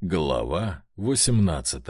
Глава 18.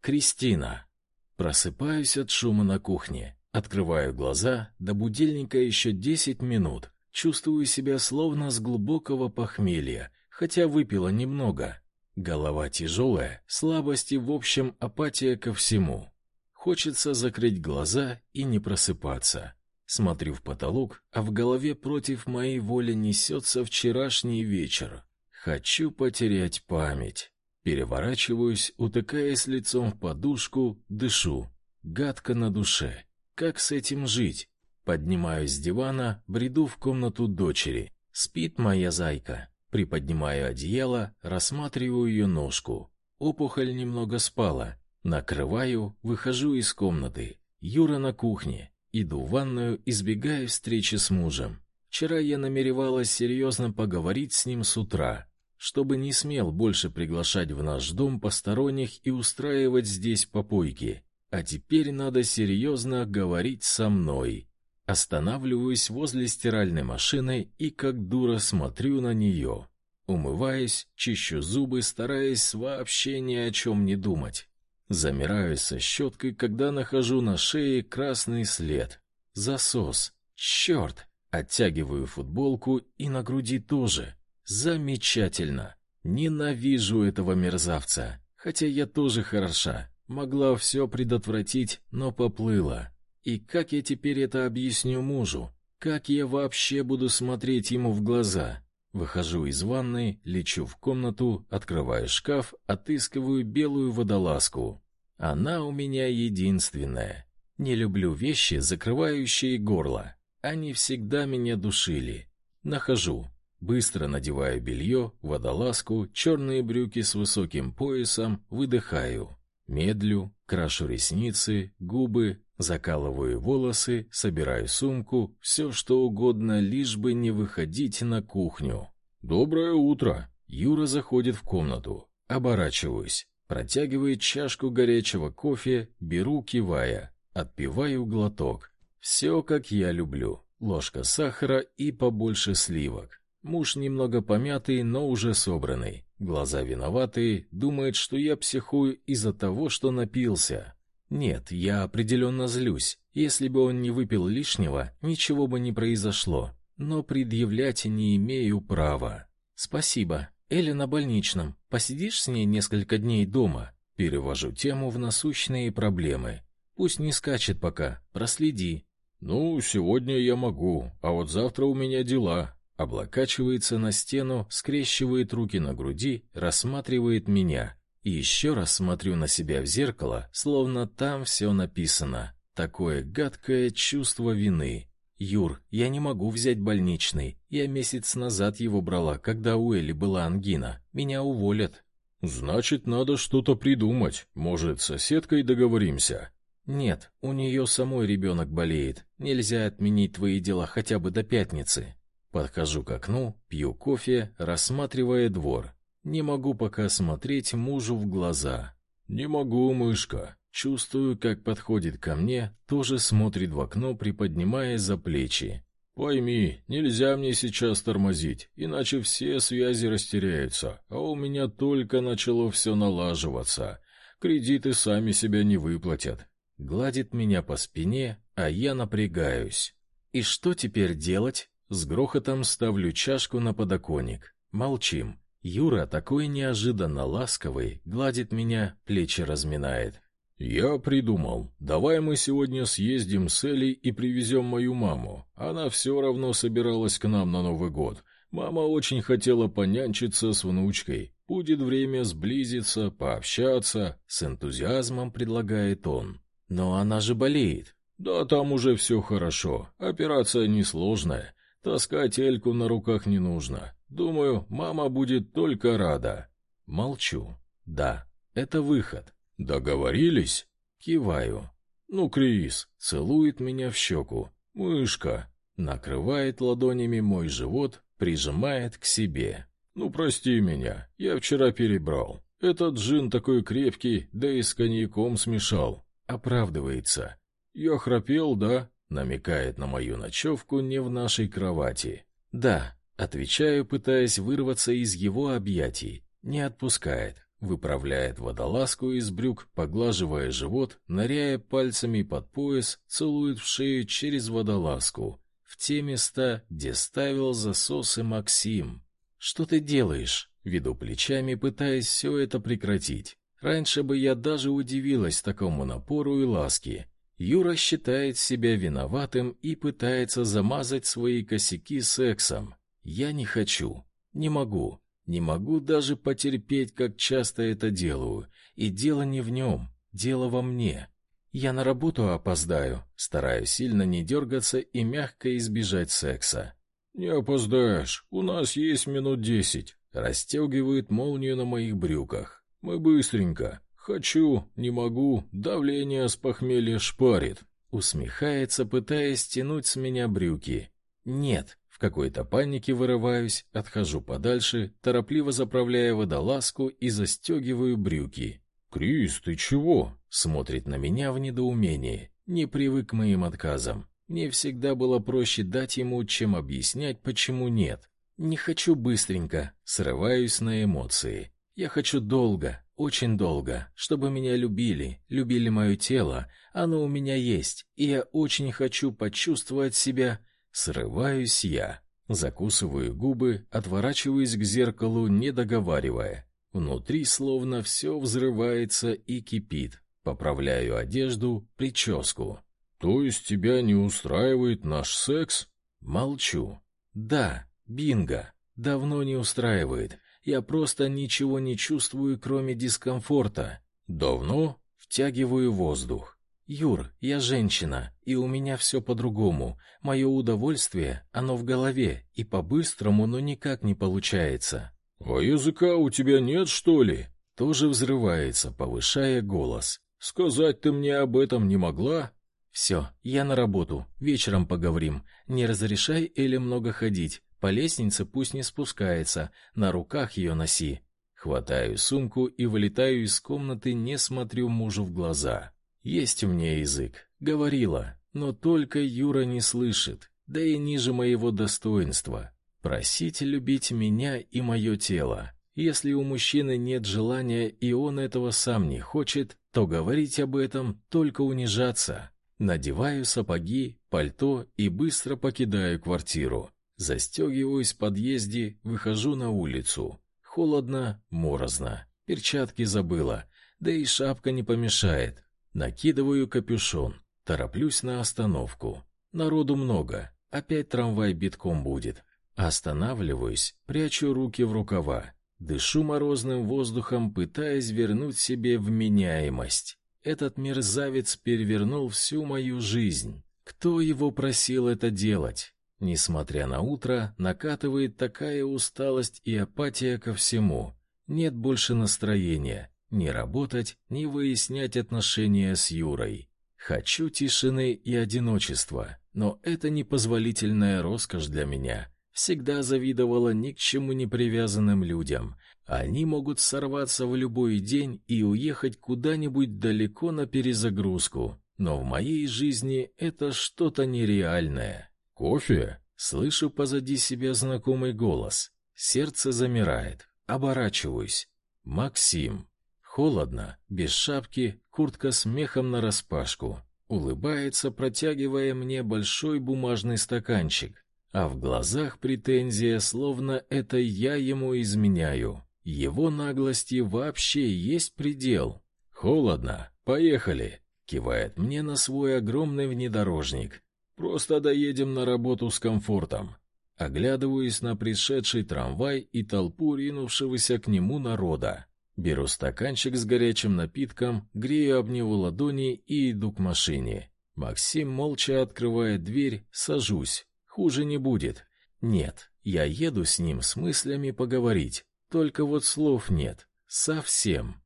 Кристина. Просыпаюсь от шума на кухне, открываю глаза, до будильника еще 10 минут. Чувствую себя словно с глубокого похмелья, хотя выпила немного. Голова тяжелая, слабость и в общем апатия ко всему. Хочется закрыть глаза и не просыпаться. Смотрю в потолок, а в голове против моей воли несется вчерашний вечер. Хочу потерять память. Переворачиваюсь, утыкаясь лицом в подушку, дышу. Гадко на душе. Как с этим жить? Поднимаюсь с дивана, бреду в комнату дочери. Спит моя зайка. Приподнимаю одеяло, рассматриваю ее ножку. Опухоль немного спала. Накрываю, выхожу из комнаты. Юра на кухне. Иду в ванную, избегая встречи с мужем. Вчера я намеревалась серьезно поговорить с ним с утра чтобы не смел больше приглашать в наш дом посторонних и устраивать здесь попойки. А теперь надо серьезно говорить со мной. Останавливаюсь возле стиральной машины и как дура смотрю на нее. Умываюсь, чищу зубы, стараясь вообще ни о чем не думать. Замираю со щеткой, когда нахожу на шее красный след. Засос. Черт! Оттягиваю футболку и на груди тоже. Замечательно. Ненавижу этого мерзавца. Хотя я тоже хороша. Могла все предотвратить, но поплыла. И как я теперь это объясню мужу? Как я вообще буду смотреть ему в глаза? Выхожу из ванной, лечу в комнату, открываю шкаф, отыскиваю белую водолазку. Она у меня единственная. Не люблю вещи, закрывающие горло. Они всегда меня душили. Нахожу. Быстро надеваю белье, водолазку, черные брюки с высоким поясом, выдыхаю. Медлю, крашу ресницы, губы, закалываю волосы, собираю сумку, все что угодно, лишь бы не выходить на кухню. «Доброе утро!» Юра заходит в комнату. Оборачиваюсь. Протягивает чашку горячего кофе, беру, кивая. Отпиваю глоток. Все, как я люблю. Ложка сахара и побольше сливок. Муж немного помятый, но уже собранный. Глаза виноватые, думает, что я психую из-за того, что напился. Нет, я определенно злюсь. Если бы он не выпил лишнего, ничего бы не произошло. Но предъявлять не имею права. Спасибо. Эля на больничном. Посидишь с ней несколько дней дома? Перевожу тему в насущные проблемы. Пусть не скачет пока, проследи. Ну, сегодня я могу, а вот завтра у меня дела, облокачивается на стену, скрещивает руки на груди, рассматривает меня. И еще раз смотрю на себя в зеркало, словно там все написано. Такое гадкое чувство вины. Юр, я не могу взять больничный. Я месяц назад его брала, когда у Эли была ангина. Меня уволят. Значит, надо что-то придумать. Может, с соседкой договоримся? Нет, у нее самой ребенок болеет. Нельзя отменить твои дела хотя бы до пятницы. Подхожу к окну, пью кофе, рассматривая двор. Не могу пока смотреть мужу в глаза. Не могу, мышка. Чувствую, как подходит ко мне, тоже смотрит в окно, приподнимая за плечи. Пойми, нельзя мне сейчас тормозить, иначе все связи растеряются, а у меня только начало все налаживаться. Кредиты сами себя не выплатят. Гладит меня по спине, а я напрягаюсь. И что теперь делать? С грохотом ставлю чашку на подоконник. Молчим. Юра, такой неожиданно ласковый, гладит меня, плечи разминает. «Я придумал. Давай мы сегодня съездим с Элей и привезем мою маму. Она все равно собиралась к нам на Новый год. Мама очень хотела понянчиться с внучкой. Будет время сблизиться, пообщаться. С энтузиазмом предлагает он. Но она же болеет. Да там уже все хорошо. Операция несложная. Таскать Эльку на руках не нужно. Думаю, мама будет только рада. Молчу. Да, это выход. Договорились? Киваю. Ну, Крис, целует меня в щеку. Мышка. Накрывает ладонями мой живот, прижимает к себе. Ну, прости меня, я вчера перебрал. Этот джин такой крепкий, да и с коньяком смешал. Оправдывается. Я храпел, да? Намекает на мою ночевку не в нашей кровати. Да, отвечаю, пытаясь вырваться из его объятий. Не отпускает. Выправляет водолазку из брюк, поглаживая живот, ныряя пальцами под пояс, целует в шею через водолазку. В те места, где ставил засосы Максим. «Что ты делаешь?» Веду плечами, пытаясь все это прекратить. Раньше бы я даже удивилась такому напору и ласке. Юра считает себя виноватым и пытается замазать свои косяки сексом. Я не хочу, не могу. Не могу даже потерпеть, как часто это делаю. И дело не в нем, дело во мне. Я на работу опоздаю, стараюсь сильно не дергаться и мягко избежать секса. Не опоздаешь. У нас есть минут десять. Расстегивает молнию на моих брюках. Мы быстренько. Хочу, не могу, давление с похмелья шпарит. Усмехается, пытаясь стянуть с меня брюки. Нет, какой-то панике вырываюсь, отхожу подальше, торопливо заправляя водолазку и застегиваю брюки. «Крис, ты чего?» Смотрит на меня в недоумении. Не привык к моим отказам. Мне всегда было проще дать ему, чем объяснять, почему нет. Не хочу быстренько, срываюсь на эмоции. Я хочу долго, очень долго, чтобы меня любили, любили мое тело. Оно у меня есть, и я очень хочу почувствовать себя Срываюсь я, закусываю губы, отворачиваюсь к зеркалу, не договаривая. Внутри словно все взрывается и кипит. Поправляю одежду, прическу. То есть тебя не устраивает наш секс? Молчу. Да, бинго. Давно не устраивает. Я просто ничего не чувствую, кроме дискомфорта. Давно втягиваю воздух. «Юр, я женщина, и у меня все по-другому. Мое удовольствие, оно в голове, и по-быстрому, но никак не получается». «А языка у тебя нет, что ли?» Тоже взрывается, повышая голос. «Сказать ты мне об этом не могла?» «Все, я на работу, вечером поговорим. Не разрешай Эле много ходить, по лестнице пусть не спускается, на руках ее носи». Хватаю сумку и вылетаю из комнаты, не смотрю мужу в глаза. Есть у меня язык, говорила, но только Юра не слышит, да и ниже моего достоинства. Просить любить меня и мое тело. Если у мужчины нет желания и он этого сам не хочет, то говорить об этом только унижаться. Надеваю сапоги, пальто и быстро покидаю квартиру. Застегиваюсь в подъезде, выхожу на улицу. Холодно, морозно. Перчатки забыла, да и шапка не помешает. Накидываю капюшон, тороплюсь на остановку. Народу много, опять трамвай битком будет. Останавливаюсь, прячу руки в рукава, дышу морозным воздухом, пытаясь вернуть себе вменяемость. Этот мерзавец перевернул всю мою жизнь. Кто его просил это делать? Несмотря на утро, накатывает такая усталость и апатия ко всему. Нет больше настроения. Ни работать, ни выяснять отношения с Юрой. Хочу тишины и одиночества, но это непозволительная роскошь для меня. Всегда завидовала ни к чему не привязанным людям. Они могут сорваться в любой день и уехать куда-нибудь далеко на перезагрузку. Но в моей жизни это что-то нереальное. Кофе? Слышу позади себя знакомый голос. Сердце замирает. Оборачиваюсь. Максим. Холодно, без шапки, куртка с мехом нараспашку. Улыбается, протягивая мне большой бумажный стаканчик, а в глазах претензия, словно это я ему изменяю. Его наглости вообще есть предел. Холодно, поехали, кивает мне на свой огромный внедорожник. Просто доедем на работу с комфортом. Оглядываюсь на пришедший трамвай и толпу ринувшегося к нему народа. Беру стаканчик с горячим напитком, грею об него ладони и иду к машине. Максим молча открывает дверь, сажусь. Хуже не будет. Нет, я еду с ним с мыслями поговорить. Только вот слов нет. Совсем.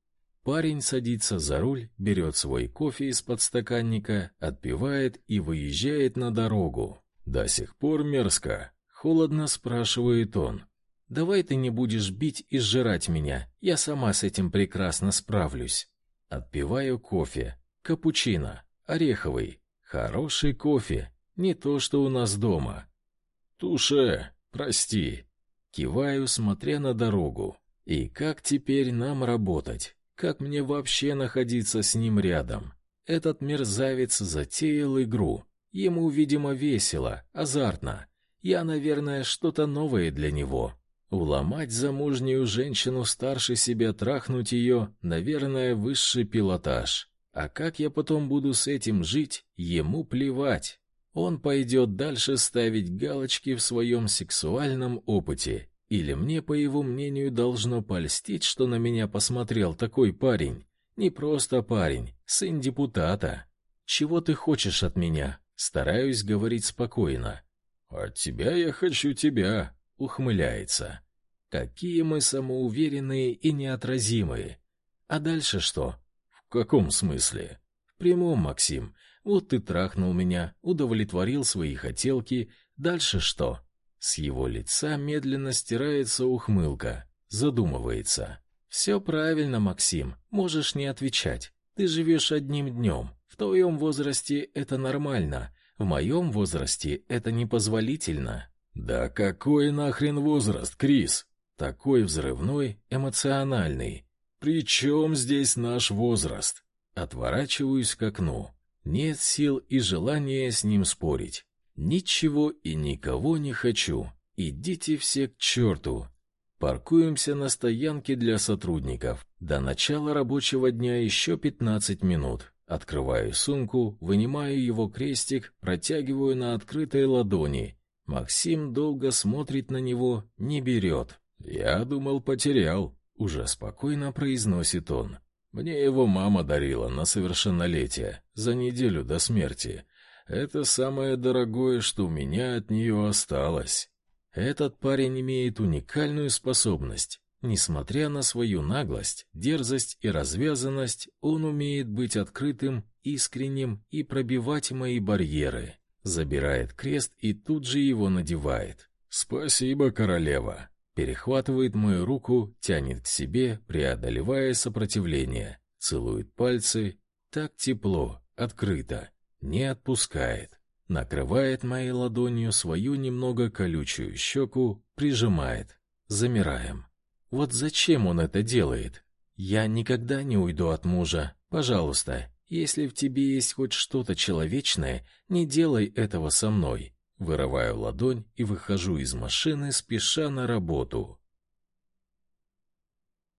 Парень садится за руль, берет свой кофе из подстаканника, отпивает и выезжает на дорогу. До сих пор мерзко. Холодно спрашивает он. Давай ты не будешь бить и сжирать меня. Я сама с этим прекрасно справлюсь. Отпиваю кофе. Капучино. Ореховый. Хороший кофе. Не то, что у нас дома. Туше, прости. Киваю, смотря на дорогу. И как теперь нам работать? Как мне вообще находиться с ним рядом? Этот мерзавец затеял игру. Ему, видимо, весело, азартно. Я, наверное, что-то новое для него. Уломать замужнюю женщину старше себя, трахнуть ее, наверное, высший пилотаж. А как я потом буду с этим жить, ему плевать. Он пойдет дальше ставить галочки в своем сексуальном опыте. Или мне, по его мнению, должно польстить, что на меня посмотрел такой парень. Не просто парень, сын депутата. Чего ты хочешь от меня? Стараюсь говорить спокойно. От тебя я хочу тебя, ухмыляется. Какие мы самоуверенные и неотразимые. А дальше что? В каком смысле? В прямом, Максим. Вот ты трахнул меня, удовлетворил свои хотелки. Дальше что? С его лица медленно стирается ухмылка, задумывается. «Все правильно, Максим, можешь не отвечать. Ты живешь одним днем. В твоем возрасте это нормально, в моем возрасте это непозволительно». «Да какой нахрен возраст, Крис?» Такой взрывной, эмоциональный. «При чем здесь наш возраст?» Отворачиваюсь к окну. Нет сил и желания с ним спорить. Ничего и никого не хочу. Идите все к черту. Паркуемся на стоянке для сотрудников. До начала рабочего дня еще 15 минут. Открываю сумку, вынимаю его крестик, протягиваю на открытой ладони. Максим долго смотрит на него, не берет. «Я думал, потерял», — уже спокойно произносит он. «Мне его мама дарила на совершеннолетие, за неделю до смерти. Это самое дорогое, что у меня от нее осталось». Этот парень имеет уникальную способность. Несмотря на свою наглость, дерзость и развязанность, он умеет быть открытым, искренним и пробивать мои барьеры. Забирает крест и тут же его надевает. «Спасибо, королева!» Перехватывает мою руку, тянет к себе, преодолевая сопротивление. Целует пальцы. Так тепло, открыто. Не отпускает накрывает моей ладонью свою немного колючую щеку, прижимает. Замираем. Вот зачем он это делает? Я никогда не уйду от мужа. Пожалуйста, если в тебе есть хоть что-то человечное, не делай этого со мной. Вырываю ладонь и выхожу из машины, спеша на работу.